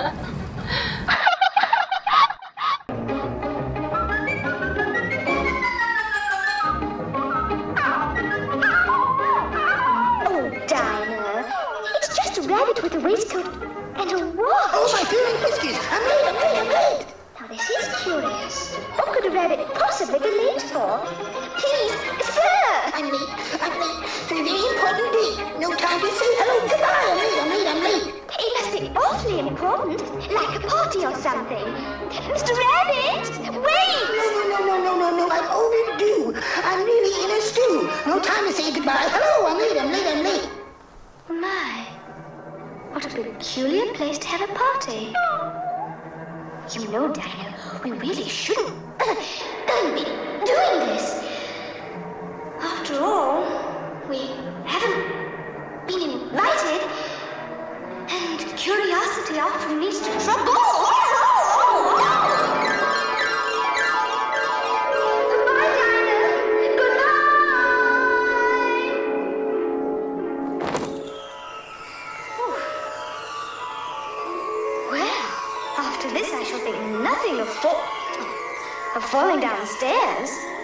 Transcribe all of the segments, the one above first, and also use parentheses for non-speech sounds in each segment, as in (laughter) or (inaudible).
oh, It's just a rabbit with a waistcoat and a watch. Oh, my dear whiskies. I'm late, I'm late, I'm late. Now, this is curious. What could a rabbit possibly be late for? Please, sir. I'm late, I'm late. For a very important date. No time to Hello, I'm My, what a peculiar place to have a party. You know, Daniel, we really shouldn't (coughs) be doing this. Of falling downstairs. Oh!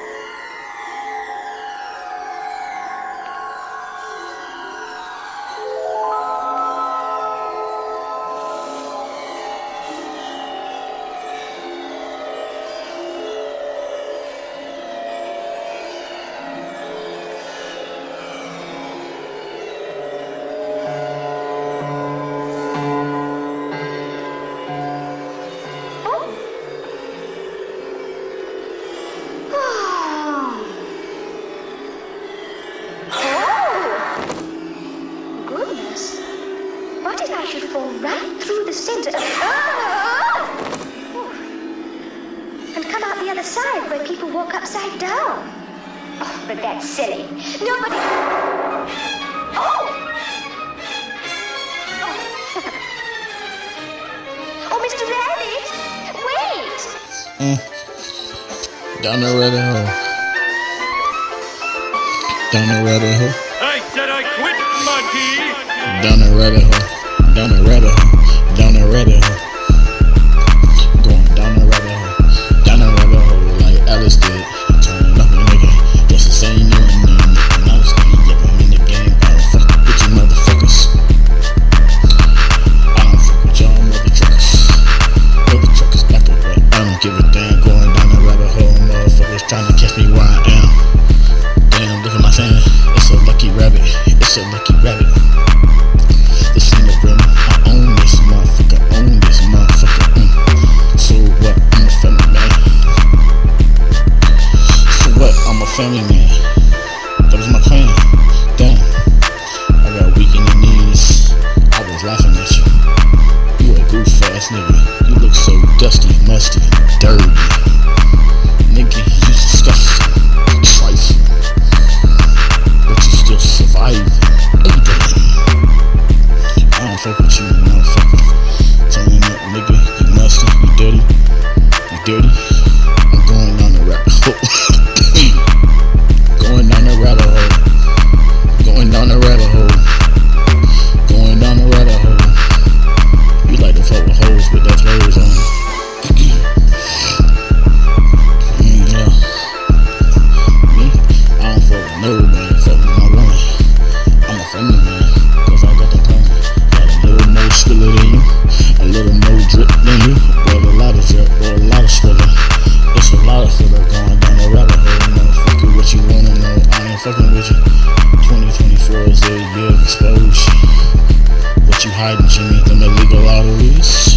Should fall right through the center of. Ah! Oh. And come out the other side where people walk upside down? Oh, but that's silly. Nobody. Oh! Oh, (laughs) oh Mr. Rabbit! Wait! Down the rabbit hole. Down the rabbit hole. I said I quit, monkey! Down the rabbit hole. Down the rabbit hole. Down the rabbit hole. Going down the rabbit hole. Down the rabbit hole like Alice did. Turning up a nigga. Just the same you and me. And I was thinking, yep, I'm in the game. I don't fuck with you motherfuckers. I don't fuck with y'all mother truckers. Mother truckers back up, but I don't give a damn. Going down the rabbit hole. Motherfuckers trying to catch me where I am. Damn, look at my fan. It's a lucky rabbit. It's a lucky rabbit. Family man. That was my plan. Damn. I got weak in the knees. I was laughing at you. You a goof ass nigga. You look so dusty, musty, dirty. Nigga, you disgusting. Trifling. But you still survive. Every day. I don't fuck with you, motherfucker. Turning up, nigga. You musty, you dirty. lot of stuff that's going down the rabbit hole. No fucking what you wanna know. I ain't fucking with you. 2024 is a year of exposure. What you hiding, Jimmy? Them illegal lotteries.